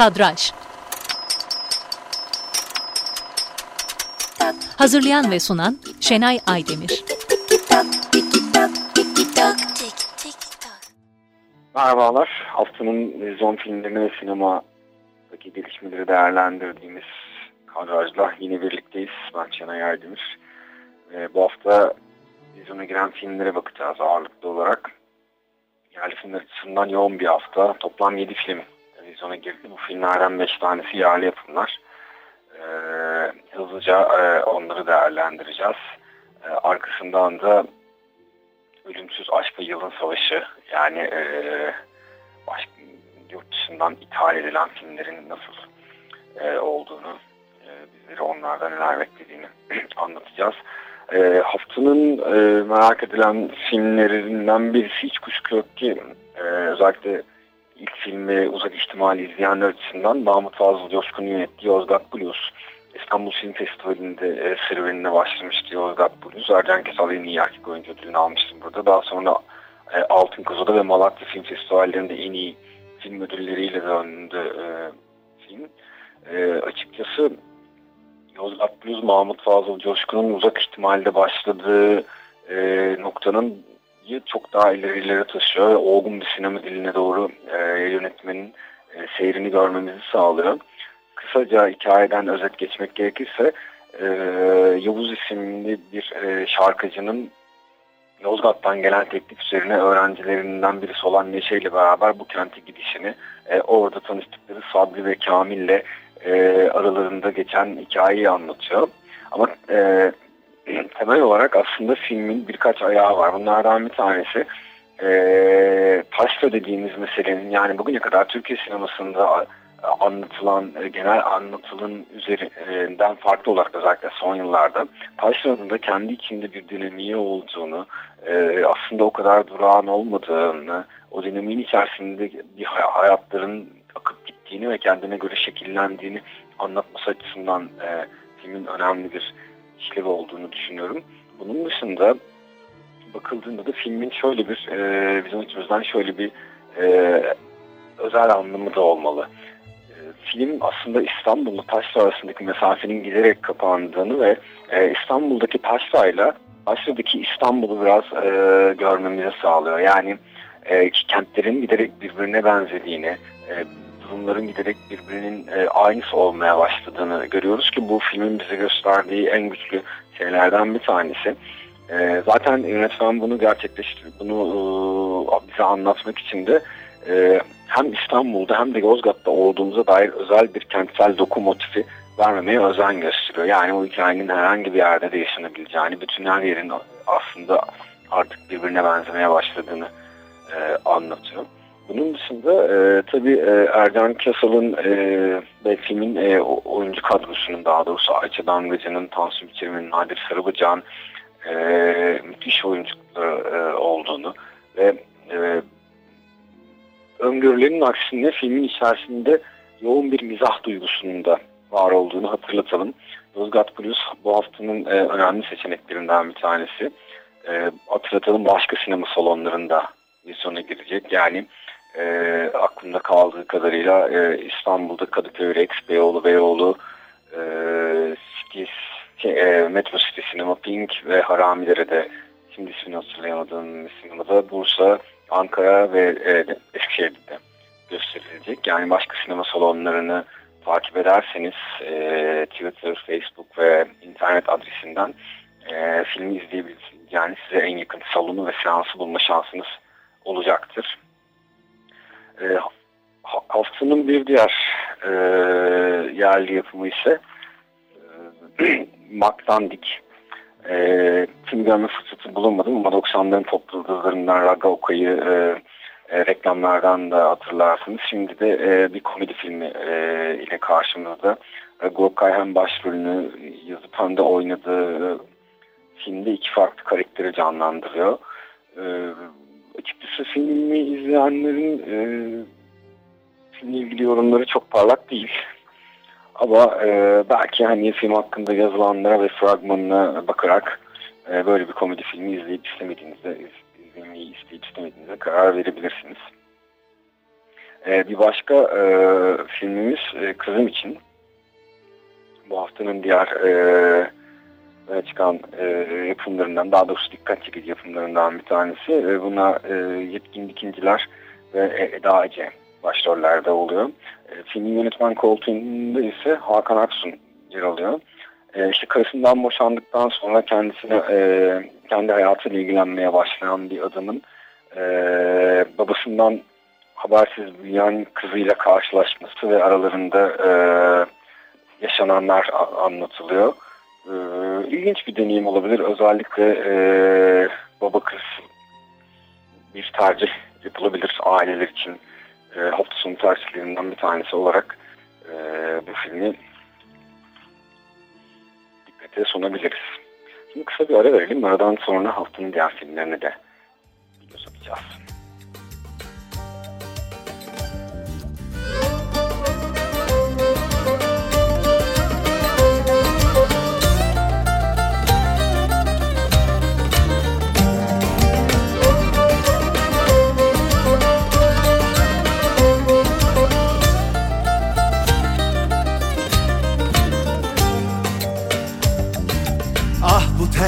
Kadraj Hazırlayan ve sunan Şenay Aydemir Merhabalar. Haftanın vizyon filmlerini ve sinemadaki gelişmeleri değerlendirdiğimiz kadrajla yine birlikteyiz. Ben Şenay Aydemir. Ee, bu hafta vizyona giren filmlere bakacağız ağırlıklı olarak. Yerli filmler açısından yoğun bir hafta. Toplam 7 film vizyona girdi. Bu filmlerden 5 tanesi yerli yapımlar. Ee, hızlıca e, onları değerlendireceğiz. Ee, arkasından da Ölümsüz Aşk ve Yılın Savaşı yani e, baş, yurt dışından ithal edilen filmlerin nasıl e, olduğunu e, bizlere onlardan neler beklediğini anlatacağız. E, haftanın e, merak edilen filmlerinden birisi hiç kuşku yok ki e, özellikle ilk filmi uzak ihtimali izleyenler açısından Mahmut Fazıl Coşkun'un yönettiği Yozgat Blues. İstanbul Film Festivali'nde e, serüvenine başlamıştı Yozgat Blues. Ercan Kesal en iyi erkek oyuncu ödülünü almıştı burada. Daha sonra e, Altın Kuzu'da ve Malatya Film Festivallerinde en iyi film ödülleriyle döndü e, film. E, açıkçası Yozgat Blues Mahmut Fazıl Coşkun'un uzak ihtimalde başladığı e, noktanın çok daha ilerilere taşıyor ve olgun bir sinema diline doğru e, yönetmenin e, seyrini görmemizi sağlıyor. Kısaca hikayeden özet geçmek gerekirse e, Yavuz isimli bir e, şarkıcının Yozgat'tan gelen teklif üzerine öğrencilerinden birisi olan Neşe ile beraber bu kente gidişini e, orada tanıştıkları Sabri ve Kamil'le e, aralarında geçen hikayeyi anlatıyor. Ama e, temel olarak aslında filmin birkaç ayağı var. Bunlardan bir tanesi e, taşra dediğimiz meselenin yani bugüne kadar Türkiye sinemasında anlatılan genel anlatılın üzerinden farklı olarak özellikle son yıllarda taşranın da kendi içinde bir dinamiği olduğunu e, aslında o kadar durağan olmadığını o dinamiğin içerisinde bir hayatların akıp gittiğini ve kendine göre şekillendiğini anlatması açısından e, filmin önemli bir işlevi olduğunu düşünüyorum. Bunun dışında bakıldığında da filmin şöyle bir e, bizim açımızdan şöyle bir e, özel anlamı da olmalı. E, film aslında İstanbul'la Taşra arasındaki mesafenin giderek kapandığını ve e, İstanbul'daki Taşra'yla Taşra'daki İstanbul'u biraz e, görmemizi sağlıyor. Yani e, kentlerin giderek birbirine benzediğini, e, durumların giderek birbirinin e, aynısı olmaya başladığını görüyoruz ki bu filmin bize gösterdiği en güçlü şeylerden bir tanesi. E, zaten yönetmen bunu gerçekleştirdi. Bunu e, bize anlatmak için de e, hem İstanbul'da hem de Yozgat'ta olduğumuza dair özel bir kentsel doku motifi vermemeye özen gösteriyor. Yani o hikayenin herhangi bir yerde de yaşanabileceğini, bütün her yerin aslında artık birbirine benzemeye başladığını e, anlatıyor. Bunun dışında e, tabii e, Ercan Kasal'ın e, ve filmin e, oyuncu kadrosunun daha doğrusu Ayça Damgacı'nın, Tansu Biçirmen'in, Nadir Sarıbıcan e, müthiş oyunculukları e, olduğunu ve e, öngörülerin aksine filmin içerisinde yoğun bir mizah duygusunun da var olduğunu hatırlatalım. Yozgat Blues bu haftanın e, önemli seçeneklerinden bir tanesi. E, hatırlatalım başka sinema salonlarında vizyona girecek. Yani e, aklımda kaldığı kadarıyla e, İstanbul'da Kadıköy Rex, Beyoğlu, Beyoğlu, e, şey, e, Metro City Sinema Pink ve Haramidere'de şimdi ismini hatırlayamadığım sinemada Bursa, Ankara ve e, Eskişehir'de gösterilecek. Yani başka sinema salonlarını takip ederseniz e, Twitter, Facebook ve internet adresinden e, filmi izleyebilirsiniz. Yani size en yakın salonu ve seansı bulma şansınız olacaktır. E, haftanın bir diğer e, yerli yapımı ise e, Maktandik. E, film görme fırsatı bulunmadım ama 90'ların topluluklarından Raga Oka'yı e, e, reklamlardan da hatırlarsınız. Şimdi de e, bir komedi filmi e, ile karşımızda. E, Gokay hem başrolünü yazıp hem de oynadığı filmde iki farklı karakteri canlandırıyor. E, açıkçası filmi izleyenlerin e, filmle ilgili yorumları çok parlak değil. Ama e, belki hani film hakkında yazılanlara ve fragmanına bakarak e, böyle bir komedi filmi izleyip istemediğinizde izlemeyi isteyip istemediğinizde karar verebilirsiniz. E, bir başka e, filmimiz e, Kızım için. Bu haftanın diğer e, çıkan e, yapımlarından, daha doğrusu dikkat çekici yapımlarından bir tanesi. E, buna e, Yetkin Dikinciler ve Eda Ece başrollerde oluyor. E, filmin yönetmen koltuğunda ise Hakan Aksun yer alıyor. E, işte karısından boşandıktan sonra kendisine e, kendi hayatıyla ilgilenmeye başlayan bir adamın e, babasından habersiz büyüyen kızıyla karşılaşması ve aralarında e, yaşananlar anlatılıyor. E, ilginç bir deneyim olabilir. Özellikle e, baba kız bir tercih yapılabilir aileler için. E, hafta sonu tercihlerinden bir tanesi olarak e, bu filmi dikkate sunabiliriz. Şimdi kısa bir ara verelim. Aradan sonra haftanın diğer filmlerine de göz atacağız.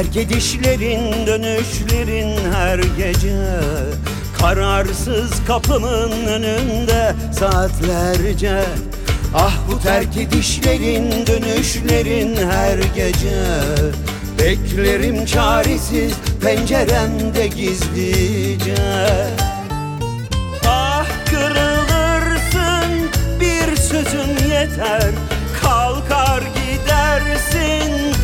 Terk edişlerin dönüşlerin her gece Kararsız kapımın önünde saatlerce. Ah bu terk edişlerin dönüşlerin her gece. Beklerim çaresiz penceremde gizlice. Ah kırılırsın bir sözün yeter. Kalkar gidersin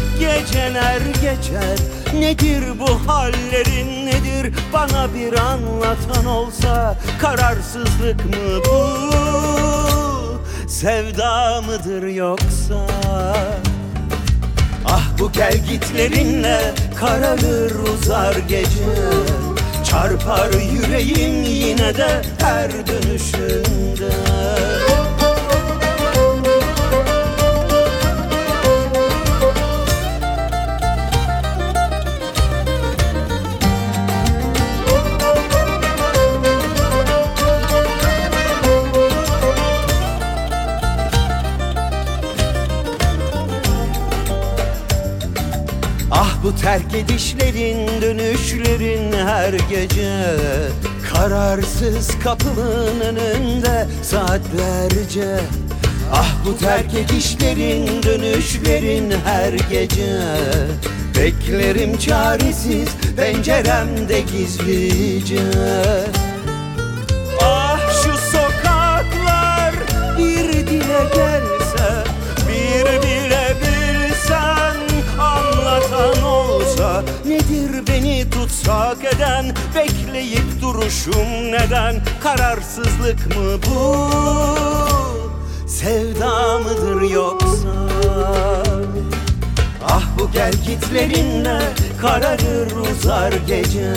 Geceler geçer. Nedir bu hallerin nedir? Bana bir anlatan olsa Kararsızlık mı bu? Sevda mıdır yoksa? Ah bu gel gitlerinle Kararır uzar gece. Çarpar yüreğim yine de her dönüşünde Bu terk edişlerin, dönüşlerin her gece. Kararsız kapımın önünde saatlerce. Ah bu terk edişlerin, dönüşlerin her gece. Beklerim çaresiz penceremde gizlice Nedir beni tutsak eden Bekleyip duruşum neden? Kararsızlık mı bu? Sevda mıdır yoksa? Ah bu gel gitlerinle Kararır uzar gece.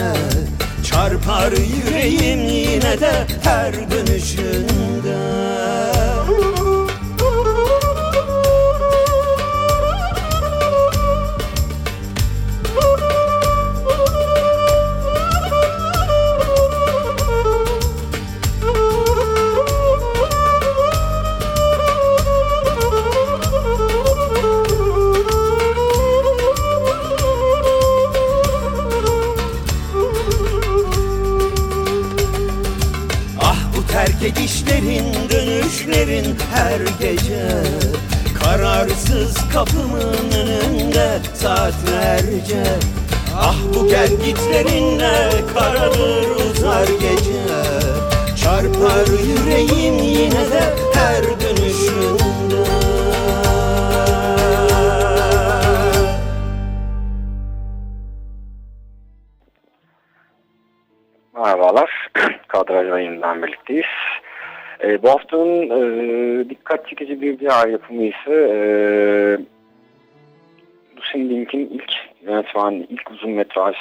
Çarpar yüreğim yine de her dönüşünde Kararsız kapımın önünde saatlerce Ah bu gel gitlerinle kararır uzar gece Çarpar yüreğim yine de her dönüşünde Merhabalar. Kadraj yayından birlikteyiz. E, bu haftanın e, dikkat çekici bir diğer yapımı ise e, Lucy Link'in ilk yönetmen, ilk uzun metraj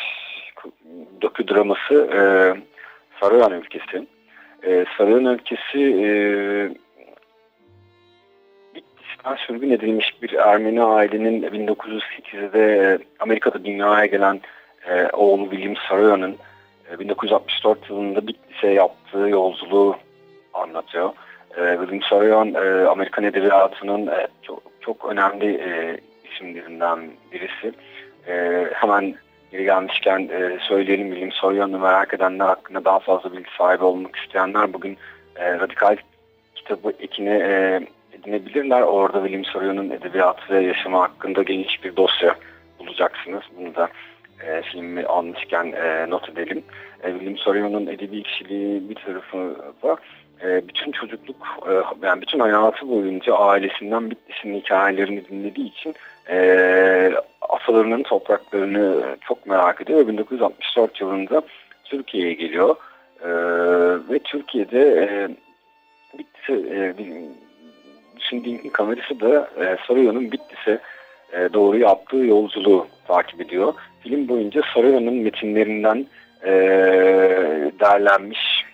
doküdraması e, Sarıyan Ülkesi. E, Sarıyan Ülkesi e, Bitlis'ten sürgün edilmiş bir Ermeni ailenin 1908'de Amerika'da dünyaya gelen e, oğlu William Sarıyan'ın 1964 yılında Bitlis'e yaptığı yolculuğu anlatıyor. E, William Saroyan e, Amerikan Edebiyatı'nın e, çok, çok önemli e, isimlerinden birisi. E, hemen geri gelmişken e, söyleyelim William Saroyan'ı merak edenler hakkında daha fazla bilgi sahibi olmak isteyenler bugün e, Radikal kitabı ekine e, edinebilirler. Orada William Saroyan'ın edebiyatı ve yaşamı hakkında geniş bir dosya bulacaksınız. Bunu da e, filmi almışken e, not edelim. E, William Saroyan'ın edebi kişiliği bir tarafı da e, bütün çocukluk, e, yani bütün hayatı boyunca ailesinden Bitlis'in hikayelerini dinlediği için e, atalarının topraklarını çok merak ediyor ve 1964 yılında Türkiye'ye geliyor. E, ve Türkiye'de e, Bitlis'e e, düşündüğüm kamerası da e, Sarıyer'in Bitlis'e e, doğru yaptığı yolculuğu takip ediyor. Film boyunca Sarıyer'in metinlerinden e, derlenmiş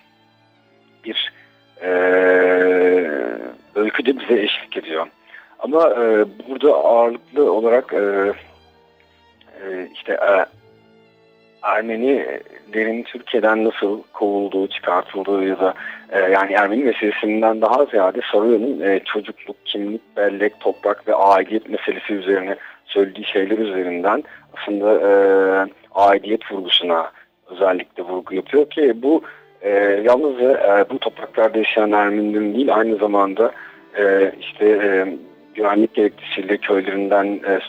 bir e, öykü de bize eşlik ediyor. Ama e, burada ağırlıklı olarak e, e, işte e, Ermenilerin Türkiye'den nasıl kovulduğu, çıkartıldığı ya da e, yani Ermeni meselesinden daha ziyade Sarıyer'in e, çocukluk, kimlik, bellek, toprak ve aidiyet meselesi üzerine söylediği şeyler üzerinden aslında e, aidiyet vurgusuna özellikle vurgu yapıyor ki bu e, yalnızca e, bu topraklarda yaşayan Ermenilerin değil aynı zamanda e, işte e, güvenlik gerekçesiyle köylerinden e,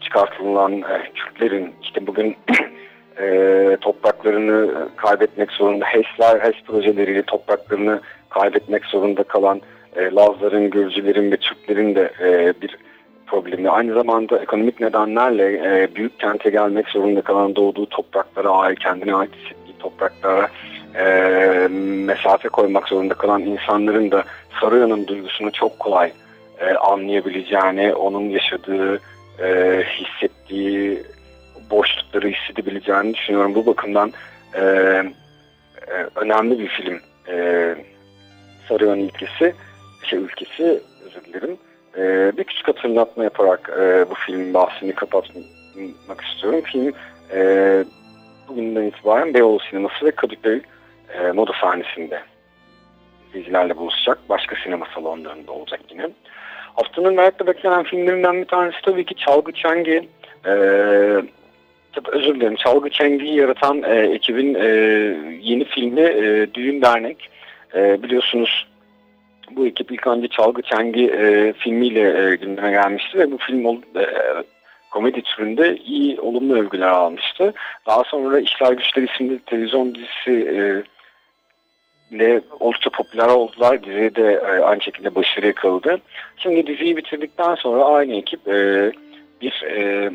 çıkartılan e, Kürtlerin işte bugün e, topraklarını kaybetmek zorunda HES'ler, HES projeleriyle topraklarını kaybetmek zorunda kalan e, Lazların, Gürcülerin ve Türklerin de e, bir problemi. Aynı zamanda ekonomik nedenlerle e, büyük kente gelmek zorunda kalan doğduğu topraklara ait, kendine ait hissettiği topraklara e, mesafe koymak zorunda kalan insanların da Sarıya'nın duygusunu çok kolay e, anlayabileceğini, onun yaşadığı, e, hissettiği boşlukları hissedebileceğini düşünüyorum. Bu bakımdan e, e, önemli bir film. E, Sarıyan ülkesi, şey ülkesi özür dilerim. E, bir küçük hatırlatma yaparak e, bu filmin bahsini kapatmak istiyorum. Film e, bugünden itibaren Beyoğlu Sineması ve Kadıköy e, moda sahnesinde izleyicilerle buluşacak. Başka sinema salonlarında olacak yine. Haftanın merakla beklenen filmlerinden bir tanesi tabii ki Çalgı Çengi. E, çok özür dilerim. Çalgı Çengi'yi yaratan e, ekibin e, yeni filmi e, Düğün Dernek. E, biliyorsunuz bu ekip ilk önce Çalgı Çengi e, filmiyle e, gündeme gelmişti ve bu film e, komedi türünde iyi olumlu övgüler almıştı. Daha sonra İşler Güçler isimli televizyon dizisi e, ile oldukça popüler oldular. Dizi de e, aynı şekilde başarı yakaladı. Şimdi diziyi bitirdikten sonra aynı ekip e, bir e,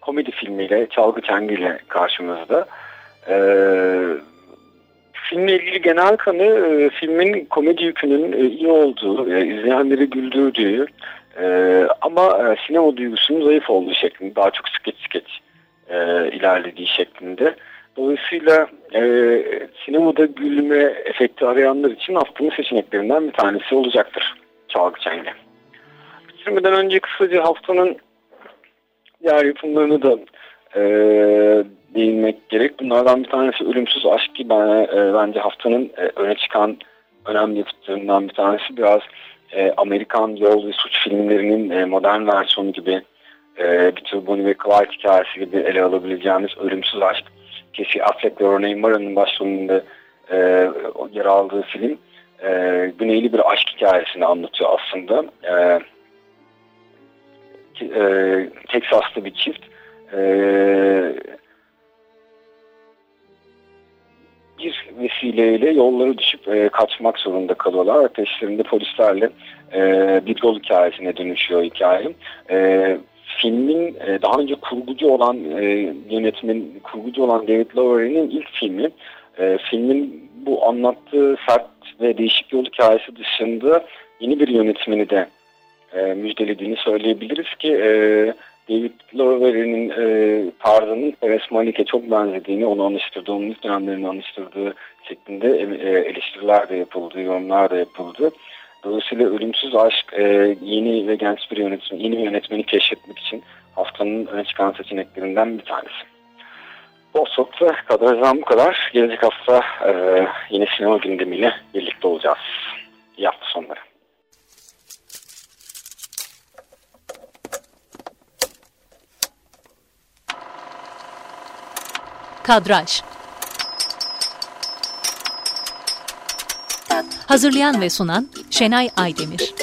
komedi filmiyle, Çalgı Çengi ile karşımızda. E, filmle ilgili genel kanı e, filmin komedi yükünün e, iyi olduğu, e, izleyenleri güldürdüğü e, ama e, sinema duygusunun zayıf olduğu şeklinde, daha çok skeç skeç e, ilerlediği şeklinde. Dolayısıyla e, sinemada gülme efekti arayanlar için haftanın seçeneklerinden bir tanesi olacaktır Çalgı Çengi. Bitirmeden önce kısaca haftanın diğer yapımlarını da e, değinmek gerek. Bunlardan bir tanesi Ölümsüz Aşk ki ben, e, bence haftanın e, öne çıkan önemli yapıtlarından bir tanesi. Biraz e, Amerikan yol ve suç filmlerinin e, modern versiyonu gibi e, bir tür Bonnie ve Clyde hikayesi gibi ele alabileceğimiz Ölümsüz Aşk. Casey Affleck ve Renee Mara'nın başrolünde e, yer aldığı film e, güneyli bir aşk hikayesini anlatıyor aslında. E, e, Teksaslı bir çift e, bir vesileyle yolları düşüp e, kaçmak zorunda kalıyorlar. Peşlerinde polislerle e, bir yol hikayesine dönüşüyor hikaye. E, filmin e, daha önce kurgucu olan e, yönetmen, kurgucu olan David Lowery'nin ilk filmi. E, filmin bu anlattığı sert ve değişik yol hikayesi dışında yeni bir yönetmeni de e, müjdelediğini söyleyebiliriz ki David Lowery'nin tarzının Eres Malik'e çok benzediğini, onu anıştırdığı, onun ilk dönemlerini anıştırdığı şeklinde eleştiriler de yapıldı, yorumlar da yapıldı. Dolayısıyla ölümsüz aşk e, yeni ve genç bir yönetmen, yeni bir yönetmeni keşfetmek için haftanın öne çıkan seçeneklerinden bir tanesi. Bosfor'da kadrajdan bu kadar. Gelecek hafta e, yine sinema gündemiyle birlikte olacağız. İyi hafta sonları. Kadraj Hazırlayan ve sunan Şenay Aydemir